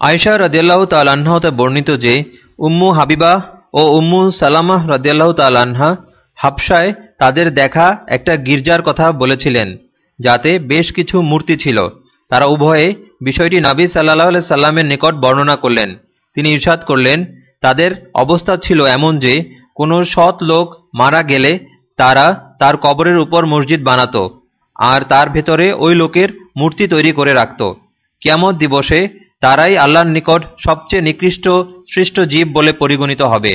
আয়সা রদিয়াল্লাহ তাল্লাহতে বর্ণিত যে, উম্মু হাবিবা ও উম্মু সালামাহ রদিয়াল্লাহ তাল্লাহা হাফসায় তাদের দেখা একটা গির্জার কথা বলেছিলেন, যাতে বেশ কিছু মূর্তি ছিল। তারা উভয়ে বিষয়টি নাবী সাল্লাহ সাল্লামের নিকট বর্ণনা করলেন। তিনি ইরশাদ করলেন, তাদের অবস্থা ছিল এমন যে, কোনো সৎ লোক মারা গেলে তারা তার কবরের উপর মসজিদ বানাত, আর তার ভেতরে ওই লোকের মূর্তি তৈরি করে রাখত। কিয়ামত দিবসে তারাই আল্লাহর নিকট সবচেয়ে নিকৃষ্ট সৃষ্ট জীব বলে পরিগণিত হবে।